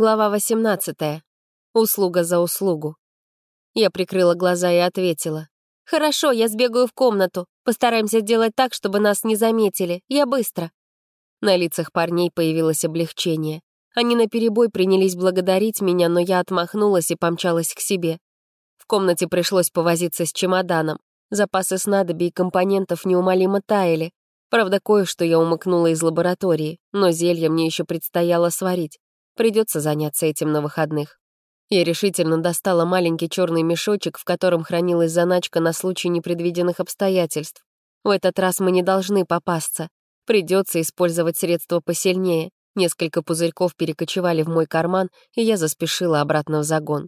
Глава 18. Услуга за услугу. Я прикрыла глаза и ответила. «Хорошо, я сбегаю в комнату. Постараемся сделать так, чтобы нас не заметили. Я быстро». На лицах парней появилось облегчение. Они наперебой принялись благодарить меня, но я отмахнулась и помчалась к себе. В комнате пришлось повозиться с чемоданом. Запасы снадобий и компонентов неумолимо таяли. Правда, кое-что я умыкнула из лаборатории, но зелье мне еще предстояло сварить. Придется заняться этим на выходных. Я решительно достала маленький черный мешочек, в котором хранилась заначка на случай непредвиденных обстоятельств. В этот раз мы не должны попасться. Придется использовать средства посильнее. Несколько пузырьков перекочевали в мой карман, и я заспешила обратно в загон.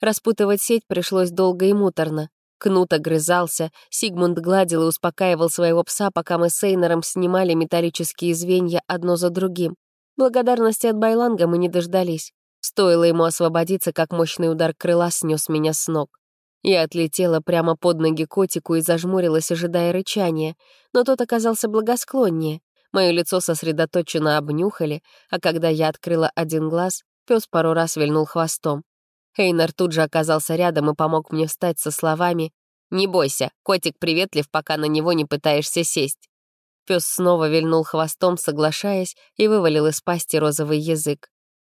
Распутывать сеть пришлось долго и муторно. Кнут огрызался, Сигмунд гладил и успокаивал своего пса, пока мы с Эйнером снимали металлические звенья одно за другим. Благодарности от Байланга мы не дождались. Стоило ему освободиться, как мощный удар крыла снес меня с ног. Я отлетела прямо под ноги котику и зажмурилась, ожидая рычания, но тот оказался благосклоннее. Мое лицо сосредоточенно обнюхали, а когда я открыла один глаз, пес пару раз вильнул хвостом. Хейнер тут же оказался рядом и помог мне встать со словами «Не бойся, котик приветлив, пока на него не пытаешься сесть». Пес снова вильнул хвостом, соглашаясь, и вывалил из пасти розовый язык.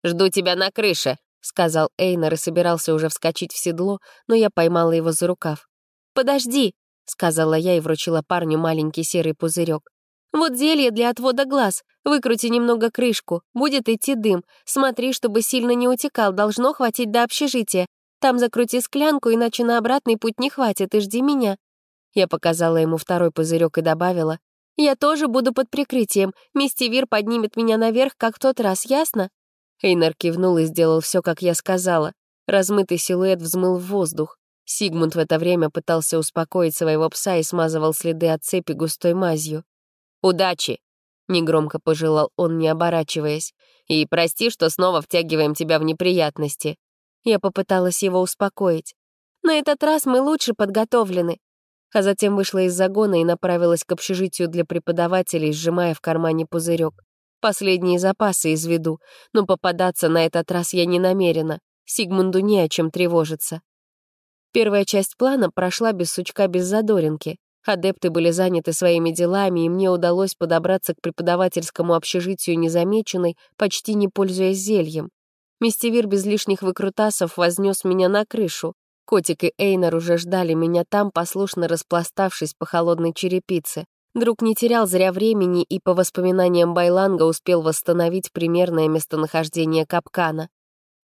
«Жду тебя на крыше», — сказал Эйнер и собирался уже вскочить в седло, но я поймала его за рукав. «Подожди», — сказала я и вручила парню маленький серый пузырек. «Вот зелье для отвода глаз. Выкрути немного крышку. Будет идти дым. Смотри, чтобы сильно не утекал. Должно хватить до общежития. Там закрути склянку, иначе на обратный путь не хватит, и жди меня». Я показала ему второй пузырек и добавила. Я тоже буду под прикрытием. Мистивир поднимет меня наверх, как в тот раз, ясно?» Эйнар кивнул и сделал все, как я сказала. Размытый силуэт взмыл в воздух. Сигмунд в это время пытался успокоить своего пса и смазывал следы от цепи густой мазью. «Удачи!» — негромко пожелал он, не оборачиваясь. «И прости, что снова втягиваем тебя в неприятности». Я попыталась его успокоить. «На этот раз мы лучше подготовлены а затем вышла из загона и направилась к общежитию для преподавателей, сжимая в кармане пузырек. Последние запасы из виду, но попадаться на этот раз я не намерена. Сигмунду не о чем тревожиться. Первая часть плана прошла без сучка, без задоринки. Адепты были заняты своими делами, и мне удалось подобраться к преподавательскому общежитию незамеченной, почти не пользуясь зельем. Мистевир без лишних выкрутасов вознес меня на крышу. Котик и Эйнар уже ждали меня там, послушно распластавшись по холодной черепице. Друг не терял зря времени и, по воспоминаниям Байланга, успел восстановить примерное местонахождение капкана.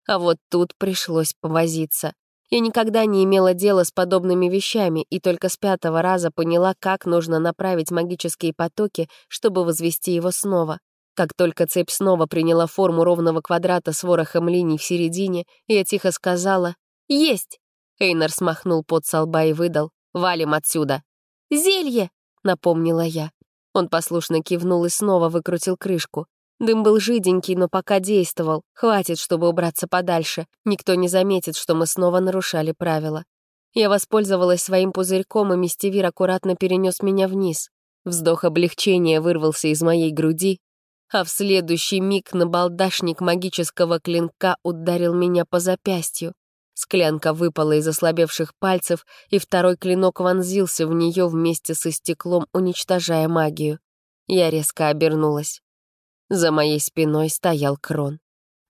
А вот тут пришлось повозиться. Я никогда не имела дела с подобными вещами и только с пятого раза поняла, как нужно направить магические потоки, чтобы возвести его снова. Как только цепь снова приняла форму ровного квадрата с ворохом линий в середине, я тихо сказала «Есть!» Эйнар смахнул под со лба и выдал. «Валим отсюда!» «Зелье!» — напомнила я. Он послушно кивнул и снова выкрутил крышку. Дым был жиденький, но пока действовал. Хватит, чтобы убраться подальше. Никто не заметит, что мы снова нарушали правила. Я воспользовалась своим пузырьком, и мистевир аккуратно перенес меня вниз. Вздох облегчения вырвался из моей груди, а в следующий миг набалдашник магического клинка ударил меня по запястью. Склянка выпала из ослабевших пальцев, и второй клинок вонзился в нее вместе со стеклом, уничтожая магию. Я резко обернулась. За моей спиной стоял Крон.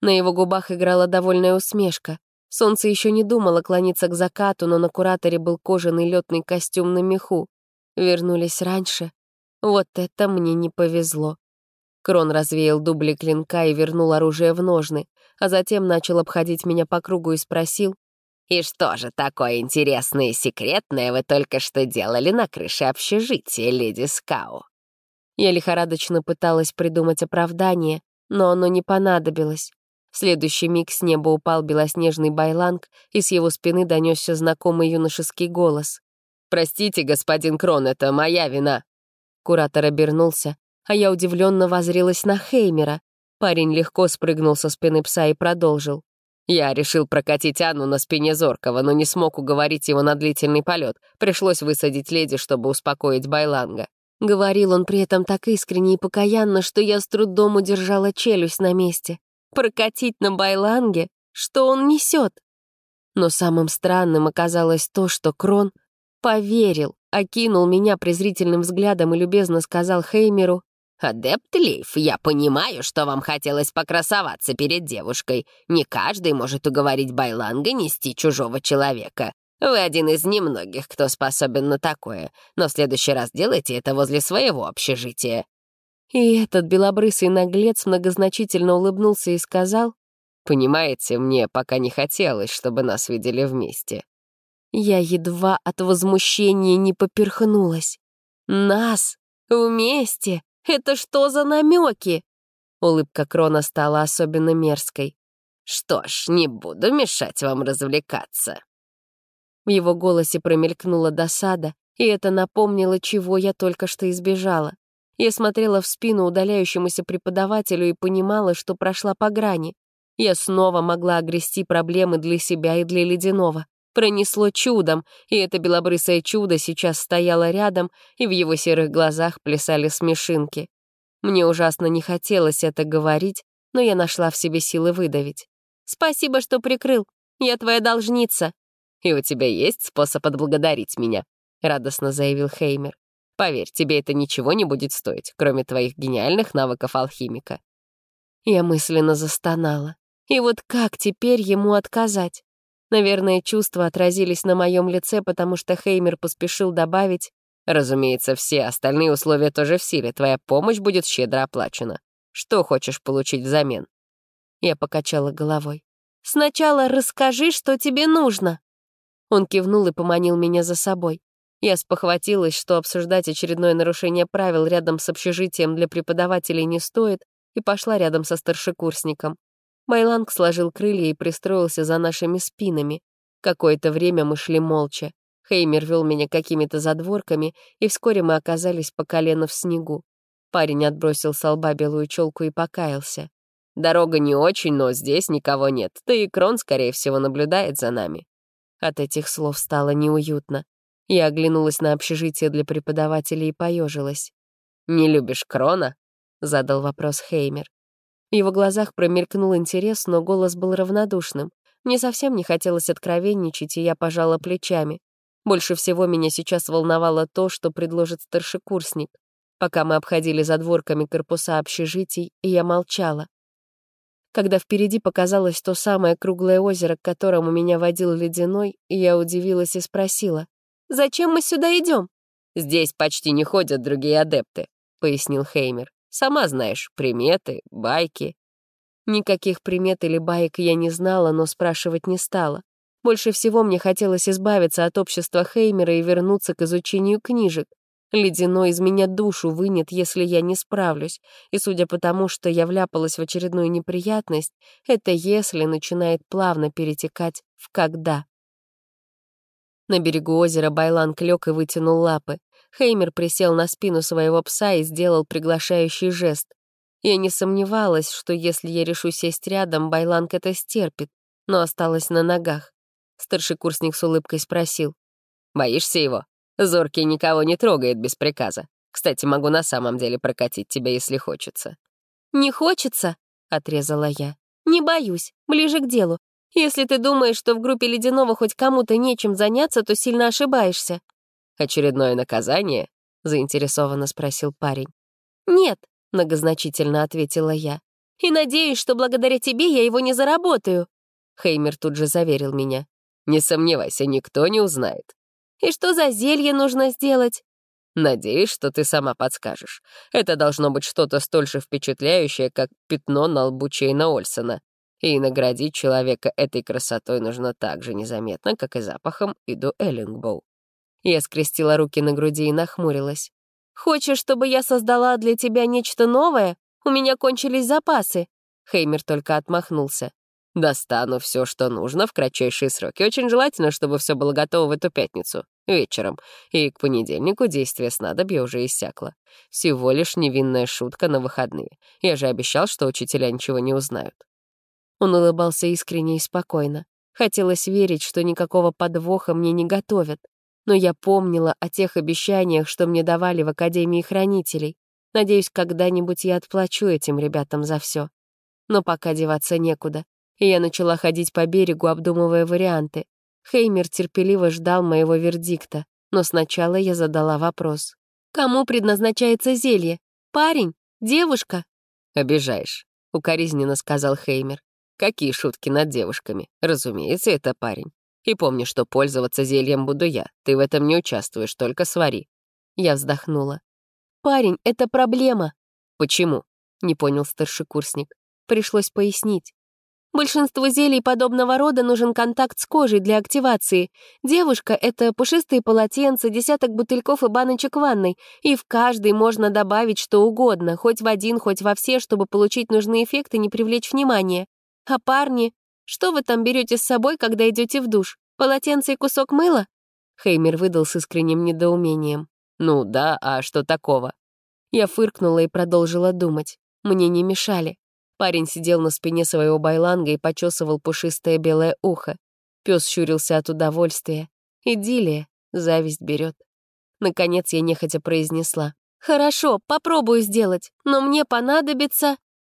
На его губах играла довольная усмешка. Солнце еще не думало клониться к закату, но на кураторе был кожаный летный костюм на меху. Вернулись раньше. Вот это мне не повезло. Крон развеял дубли клинка и вернул оружие в ножны, а затем начал обходить меня по кругу и спросил, «И что же такое интересное и секретное вы только что делали на крыше общежития, леди Скау?» Я лихорадочно пыталась придумать оправдание, но оно не понадобилось. В следующий миг с неба упал белоснежный байланг, и с его спины донесся знакомый юношеский голос. «Простите, господин Крон, это моя вина». Куратор обернулся, а я удивленно возрилась на Хеймера. Парень легко спрыгнул со спины пса и продолжил. Я решил прокатить Анну на спине Зоркова, но не смог уговорить его на длительный полет. Пришлось высадить леди, чтобы успокоить Байланга. Говорил он при этом так искренне и покаянно, что я с трудом удержала челюсть на месте. Прокатить на байланге? Что он несет? Но самым странным оказалось то, что Крон поверил, окинул меня презрительным взглядом и любезно сказал Хеймеру, «Адепт Лейф, я понимаю, что вам хотелось покрасоваться перед девушкой. Не каждый может уговорить Байланга нести чужого человека. Вы один из немногих, кто способен на такое, но в следующий раз делайте это возле своего общежития». И этот белобрысый наглец многозначительно улыбнулся и сказал, «Понимаете, мне пока не хотелось, чтобы нас видели вместе». Я едва от возмущения не поперхнулась. «Нас? Вместе? Это что за намеки?» Улыбка Крона стала особенно мерзкой. «Что ж, не буду мешать вам развлекаться». В его голосе промелькнула досада, и это напомнило, чего я только что избежала. Я смотрела в спину удаляющемуся преподавателю и понимала, что прошла по грани. Я снова могла огрести проблемы для себя и для Ледяного. Пронесло чудом, и это белобрысое чудо сейчас стояло рядом, и в его серых глазах плясали смешинки. Мне ужасно не хотелось это говорить, но я нашла в себе силы выдавить. «Спасибо, что прикрыл. Я твоя должница». «И у тебя есть способ отблагодарить меня», — радостно заявил Хеймер. «Поверь, тебе это ничего не будет стоить, кроме твоих гениальных навыков алхимика». Я мысленно застонала. И вот как теперь ему отказать? Наверное, чувства отразились на моем лице, потому что Хеймер поспешил добавить, «Разумеется, все остальные условия тоже в силе, твоя помощь будет щедро оплачена. Что хочешь получить взамен?» Я покачала головой. «Сначала расскажи, что тебе нужно». Он кивнул и поманил меня за собой. Я спохватилась, что обсуждать очередное нарушение правил рядом с общежитием для преподавателей не стоит, и пошла рядом со старшекурсником. Байланг сложил крылья и пристроился за нашими спинами. Какое-то время мы шли молча. Хеймер вел меня какими-то задворками, и вскоре мы оказались по колено в снегу. Парень отбросил с лба белую челку и покаялся. «Дорога не очень, но здесь никого нет, да и Крон, скорее всего, наблюдает за нами». От этих слов стало неуютно. Я оглянулась на общежитие для преподавателей и поежилась. «Не любишь Крона?» — задал вопрос Хеймер. В его глазах промелькнул интерес, но голос был равнодушным. Мне совсем не хотелось откровенничать, и я пожала плечами. Больше всего меня сейчас волновало то, что предложит старшекурсник. Пока мы обходили задворками корпуса общежитий, я молчала. Когда впереди показалось то самое круглое озеро, к которому меня водил ледяной, я удивилась и спросила, «Зачем мы сюда идем?» «Здесь почти не ходят другие адепты», — пояснил Хеймер. Сама знаешь, приметы, байки». Никаких примет или баек я не знала, но спрашивать не стала. Больше всего мне хотелось избавиться от общества Хеймера и вернуться к изучению книжек. Ледяной из меня душу вынет, если я не справлюсь, и судя по тому, что я вляпалась в очередную неприятность, это «если» начинает плавно перетекать в «когда». На берегу озера Байлан лег и вытянул лапы. Хеймер присел на спину своего пса и сделал приглашающий жест. Я не сомневалась, что если я решу сесть рядом, Байланг это стерпит, но осталась на ногах. Старший курсник с улыбкой спросил. «Боишься его? Зоркий никого не трогает без приказа. Кстати, могу на самом деле прокатить тебя, если хочется». «Не хочется?» — отрезала я. «Не боюсь. Ближе к делу. Если ты думаешь, что в группе Ледяного хоть кому-то нечем заняться, то сильно ошибаешься. «Очередное наказание?» — заинтересованно спросил парень. «Нет», — многозначительно ответила я. «И надеюсь, что благодаря тебе я его не заработаю». Хеймер тут же заверил меня. «Не сомневайся, никто не узнает». «И что за зелье нужно сделать?» «Надеюсь, что ты сама подскажешь. Это должно быть что-то столь же впечатляющее, как пятно на лбу Чейна Ольсона. И наградить человека этой красотой нужно так же незаметно, как и запахом Иду Эллингбоу. Я скрестила руки на груди и нахмурилась. «Хочешь, чтобы я создала для тебя нечто новое? У меня кончились запасы». Хеймер только отмахнулся. «Достану все, что нужно в кратчайшие сроки. Очень желательно, чтобы все было готово в эту пятницу, вечером. И к понедельнику действие снадобья уже иссякло. Всего лишь невинная шутка на выходные. Я же обещал, что учителя ничего не узнают». Он улыбался искренне и спокойно. Хотелось верить, что никакого подвоха мне не готовят но я помнила о тех обещаниях, что мне давали в Академии Хранителей. Надеюсь, когда-нибудь я отплачу этим ребятам за все. но пока деваться некуда. И я начала ходить по берегу, обдумывая варианты. Хеймер терпеливо ждал моего вердикта, но сначала я задала вопрос. «Кому предназначается зелье? Парень? Девушка?» «Обижаешь», — укоризненно сказал Хеймер. «Какие шутки над девушками? Разумеется, это парень. И помни, что пользоваться зельем буду я. Ты в этом не участвуешь, только свари». Я вздохнула. «Парень, это проблема». «Почему?» — не понял старшекурсник. Пришлось пояснить. Большинству зелий подобного рода нужен контакт с кожей для активации. Девушка — это пушистые полотенца, десяток бутыльков и баночек ванной, и в каждый можно добавить что угодно, хоть в один, хоть во все, чтобы получить нужный эффект и не привлечь внимание. А парни? Что вы там берете с собой, когда идете в душ? Полотенце и кусок мыла?» Хеймер выдал с искренним недоумением. «Ну да, а что такого?» Я фыркнула и продолжила думать. Мне не мешали. Парень сидел на спине своего байланга и почесывал пушистое белое ухо. Пес щурился от удовольствия. Идиллия, зависть берет. Наконец я нехотя произнесла. «Хорошо, попробую сделать, но мне понадобится...»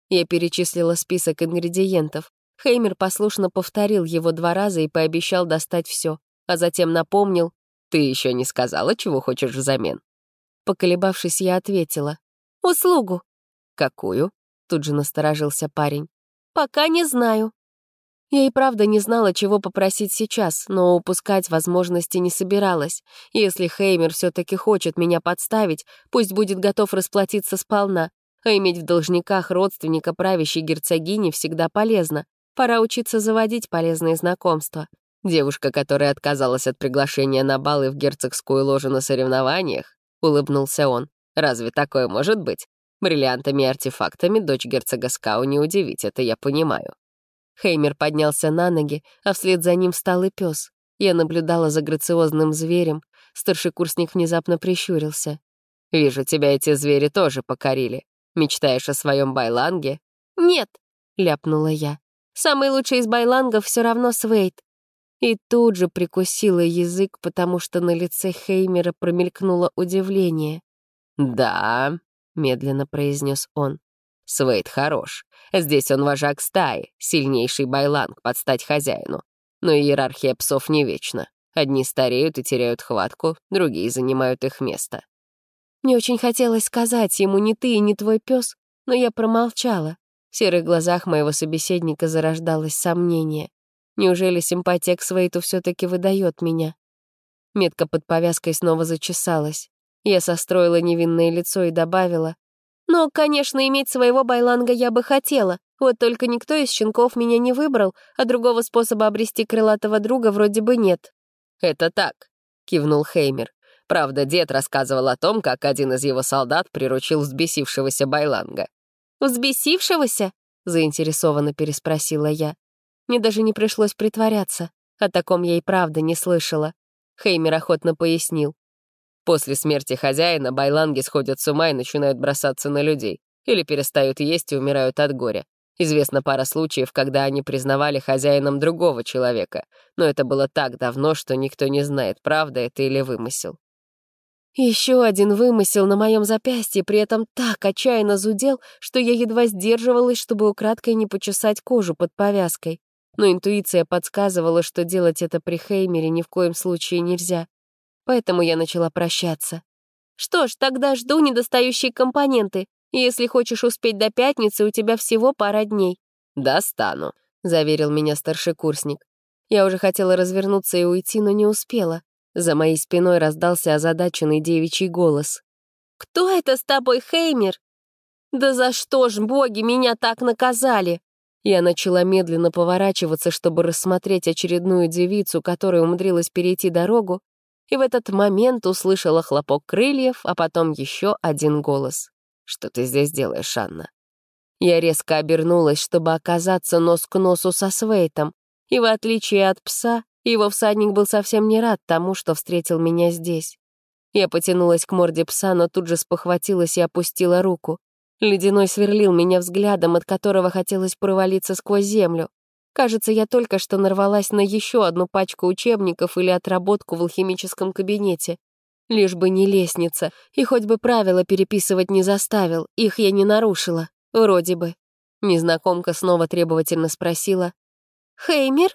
Я перечислила список ингредиентов. Хеймер послушно повторил его два раза и пообещал достать все, а затем напомнил. «Ты еще не сказала, чего хочешь взамен?» Поколебавшись, я ответила. «Услугу». «Какую?» Тут же насторожился парень. «Пока не знаю». Я и правда не знала, чего попросить сейчас, но упускать возможности не собиралась. Если Хеймер все таки хочет меня подставить, пусть будет готов расплатиться сполна. А иметь в должниках родственника правящей герцогини всегда полезно. Пора учиться заводить полезные знакомства. Девушка, которая отказалась от приглашения на балы в герцогскую ложу на соревнованиях, улыбнулся он. Разве такое может быть? Бриллиантами и артефактами дочь герцога Скау не удивить, это я понимаю. Хеймер поднялся на ноги, а вслед за ним встал и пес. Я наблюдала за грациозным зверем. Старшекурсник внезапно прищурился. «Вижу, тебя эти звери тоже покорили. Мечтаешь о своем байланге?» «Нет», — ляпнула я. «Самый лучший из байлангов все равно Свейд». И тут же прикусила язык, потому что на лице Хеймера промелькнуло удивление. «Да», — медленно произнес он. «Свейд хорош. Здесь он вожак стаи, сильнейший байланг под стать хозяину. Но иерархия псов не вечна. Одни стареют и теряют хватку, другие занимают их место». Мне очень хотелось сказать ему «не ты и не твой пес, но я промолчала. В серых глазах моего собеседника зарождалось сомнение. Неужели симпатия к Свейту все таки выдает меня? Метка под повязкой снова зачесалась. Я состроила невинное лицо и добавила. «Но, конечно, иметь своего байланга я бы хотела. Вот только никто из щенков меня не выбрал, а другого способа обрести крылатого друга вроде бы нет». «Это так», — кивнул Хеймер. Правда, дед рассказывал о том, как один из его солдат приручил взбесившегося байланга. «Взбесившегося?» — заинтересованно переспросила я. Мне даже не пришлось притворяться. О таком я и правда не слышала. Хеймер охотно пояснил. После смерти хозяина байланги сходят с ума и начинают бросаться на людей. Или перестают есть и умирают от горя. Известна пара случаев, когда они признавали хозяином другого человека, но это было так давно, что никто не знает, правда это или вымысел. Еще один вымысел на моем запястье при этом так отчаянно зудел, что я едва сдерживалась, чтобы украдкой не почесать кожу под повязкой. Но интуиция подсказывала, что делать это при Хеймере ни в коем случае нельзя поэтому я начала прощаться. «Что ж, тогда жду недостающие компоненты. Если хочешь успеть до пятницы, у тебя всего пара дней». «Достану», — заверил меня старшекурсник. Я уже хотела развернуться и уйти, но не успела. За моей спиной раздался озадаченный девичий голос. «Кто это с тобой, Хеймер?» «Да за что ж, боги, меня так наказали?» Я начала медленно поворачиваться, чтобы рассмотреть очередную девицу, которая умудрилась перейти дорогу, и в этот момент услышала хлопок крыльев, а потом еще один голос. «Что ты здесь делаешь, Анна?» Я резко обернулась, чтобы оказаться нос к носу со Свейтом, и в отличие от пса, его всадник был совсем не рад тому, что встретил меня здесь. Я потянулась к морде пса, но тут же спохватилась и опустила руку. Ледяной сверлил меня взглядом, от которого хотелось провалиться сквозь землю. Кажется, я только что нарвалась на еще одну пачку учебников или отработку в алхимическом кабинете. Лишь бы не лестница, и хоть бы правила переписывать не заставил, их я не нарушила, вроде бы. Незнакомка снова требовательно спросила. «Хеймер?»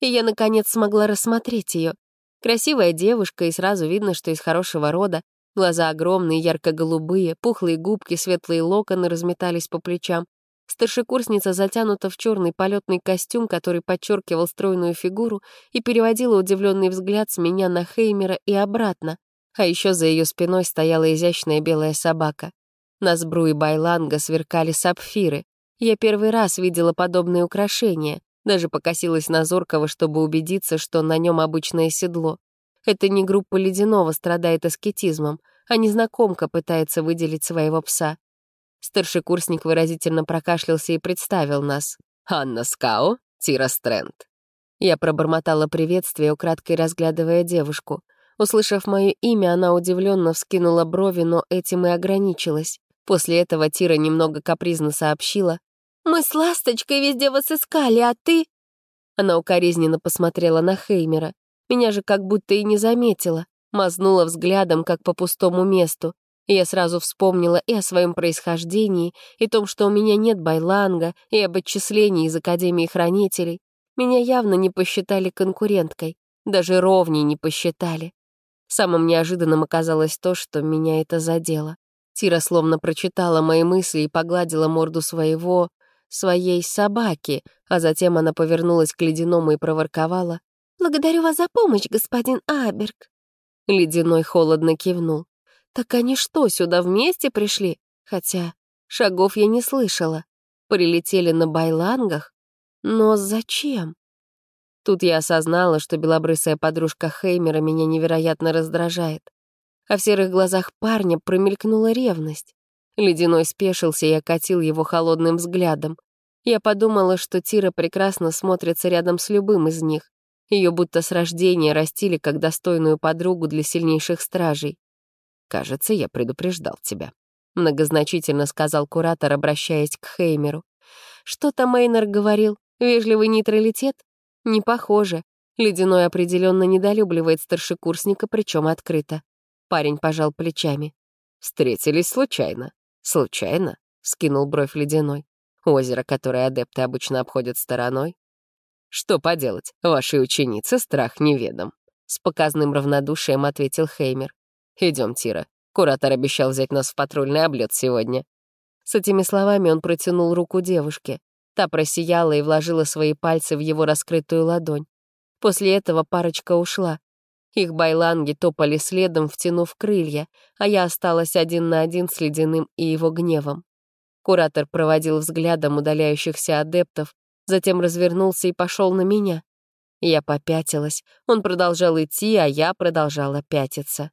И я, наконец, смогла рассмотреть ее. Красивая девушка, и сразу видно, что из хорошего рода. Глаза огромные, ярко-голубые, пухлые губки, светлые локоны разметались по плечам. Старшекурсница затянута в черный полетный костюм, который подчеркивал стройную фигуру, и переводила удивленный взгляд с меня на Хеймера и обратно. А еще за ее спиной стояла изящная белая собака. На сбру и байланга сверкали сапфиры. Я первый раз видела подобные украшения, даже покосилась на Зоркого, чтобы убедиться, что на нем обычное седло. Это не группа Ледяного страдает аскетизмом, а незнакомка пытается выделить своего пса. Старшекурсник выразительно прокашлялся и представил нас. «Анна Скао, Тира Стрэнд». Я пробормотала приветствие, украдкой разглядывая девушку. Услышав мое имя, она удивленно вскинула брови, но этим и ограничилась. После этого Тира немного капризно сообщила. «Мы с Ласточкой везде вас искали, а ты...» Она укоризненно посмотрела на Хеймера. Меня же как будто и не заметила. Мазнула взглядом, как по пустому месту. И я сразу вспомнила и о своем происхождении, и том, что у меня нет байланга, и об отчислении из Академии Хранителей. Меня явно не посчитали конкуренткой. Даже ровней не посчитали. Самым неожиданным оказалось то, что меня это задело. Тира словно прочитала мои мысли и погладила морду своего... своей собаки, а затем она повернулась к Ледяному и проворковала. «Благодарю вас за помощь, господин Аберг». Ледяной холодно кивнул. «Так они что, сюда вместе пришли? Хотя шагов я не слышала. Прилетели на байлангах? Но зачем?» Тут я осознала, что белобрысая подружка Хеймера меня невероятно раздражает а в серых глазах парня промелькнула ревность. Ледяной спешился и окатил его холодным взглядом. Я подумала, что Тира прекрасно смотрится рядом с любым из них. Ее будто с рождения растили как достойную подругу для сильнейших стражей. «Кажется, я предупреждал тебя», — многозначительно сказал куратор, обращаясь к Хеймеру. «Что-то Мейнер говорил. Вежливый нейтралитет? Не похоже. Ледяной определенно недолюбливает старшекурсника, причем открыто. Парень пожал плечами. «Встретились случайно». «Случайно?» — скинул бровь ледяной. «Озеро, которое адепты обычно обходят стороной». «Что поделать, вашей ученице страх неведом», — с показным равнодушием ответил Хеймер. Идем, Тира. Куратор обещал взять нас в патрульный облет сегодня». С этими словами он протянул руку девушке. Та просияла и вложила свои пальцы в его раскрытую ладонь. После этого парочка ушла, их байланги топали следом, втянув крылья, а я осталась один на один с ледяным и его гневом. Куратор проводил взглядом удаляющихся адептов, затем развернулся и пошел на меня. Я попятилась, он продолжал идти, а я продолжала пятиться.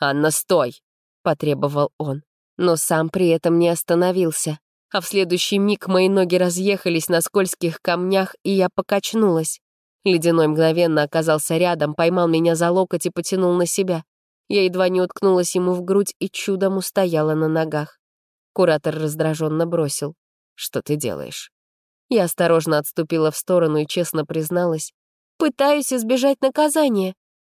«Анна, стой!» — потребовал он, но сам при этом не остановился. А в следующий миг мои ноги разъехались на скользких камнях, и я покачнулась. Ледяной мгновенно оказался рядом, поймал меня за локоть и потянул на себя. Я едва не уткнулась ему в грудь и чудом устояла на ногах. Куратор раздраженно бросил. «Что ты делаешь?» Я осторожно отступила в сторону и честно призналась. «Пытаюсь избежать наказания».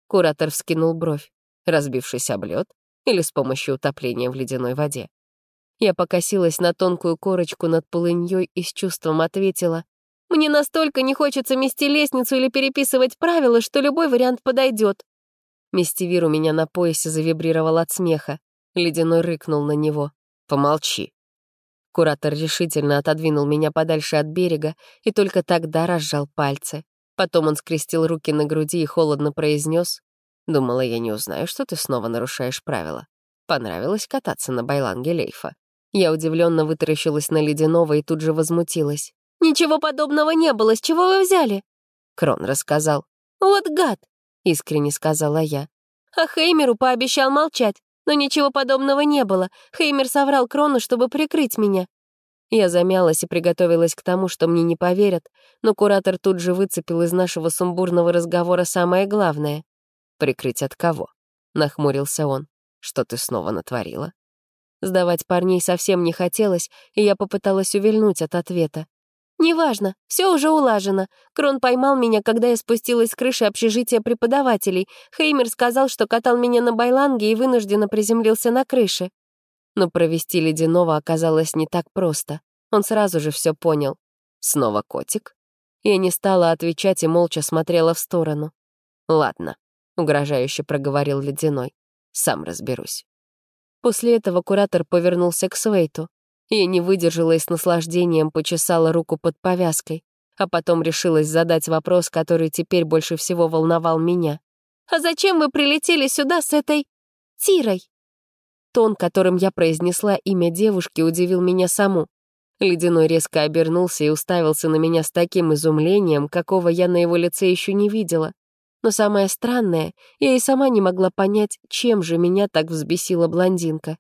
Куратор вскинул бровь. Разбившись об лед или с помощью утопления в ледяной воде. Я покосилась на тонкую корочку над полыньей и с чувством ответила. Мне настолько не хочется мести лестницу или переписывать правила, что любой вариант подойдет. Мистивир у меня на поясе завибрировал от смеха. Ледяной рыкнул на него. «Помолчи». Куратор решительно отодвинул меня подальше от берега и только тогда разжал пальцы. Потом он скрестил руки на груди и холодно произнес: «Думала, я не узнаю, что ты снова нарушаешь правила. Понравилось кататься на байланге Лейфа». Я удивленно вытаращилась на Ледяного и тут же возмутилась. «Ничего подобного не было. С чего вы взяли?» Крон рассказал. «Вот гад!» — искренне сказала я. А Хеймеру пообещал молчать, но ничего подобного не было. Хеймер соврал Крону, чтобы прикрыть меня. Я замялась и приготовилась к тому, что мне не поверят, но куратор тут же выцепил из нашего сумбурного разговора самое главное. «Прикрыть от кого?» — нахмурился он. «Что ты снова натворила?» Сдавать парней совсем не хотелось, и я попыталась увильнуть от ответа. «Неважно, все уже улажено. Крон поймал меня, когда я спустилась с крыши общежития преподавателей. Хеймер сказал, что катал меня на байланге и вынужденно приземлился на крыше. Но провести ледяного оказалось не так просто. Он сразу же все понял. Снова котик? Я не стала отвечать и молча смотрела в сторону. «Ладно», — угрожающе проговорил Ледяной. «Сам разберусь». После этого куратор повернулся к Свейту. Я не выдержала и с наслаждением почесала руку под повязкой, а потом решилась задать вопрос, который теперь больше всего волновал меня. «А зачем вы прилетели сюда с этой... Тирой?» Тон, которым я произнесла имя девушки, удивил меня саму. Ледяной резко обернулся и уставился на меня с таким изумлением, какого я на его лице еще не видела. Но самое странное, я и сама не могла понять, чем же меня так взбесила блондинка.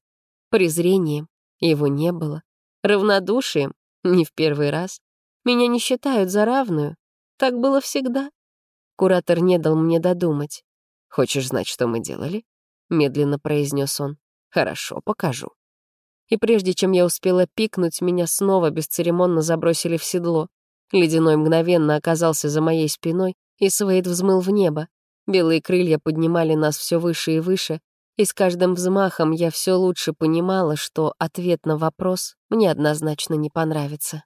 Презрением его не было. Равнодушием не в первый раз. Меня не считают за равную. Так было всегда. Куратор не дал мне додумать. «Хочешь знать, что мы делали?» — медленно произнес он. «Хорошо, покажу». И прежде чем я успела пикнуть, меня снова бесцеремонно забросили в седло. Ледяной мгновенно оказался за моей спиной, и Свейд взмыл в небо. Белые крылья поднимали нас все выше и выше, и с каждым взмахом я все лучше понимала, что ответ на вопрос мне однозначно не понравится.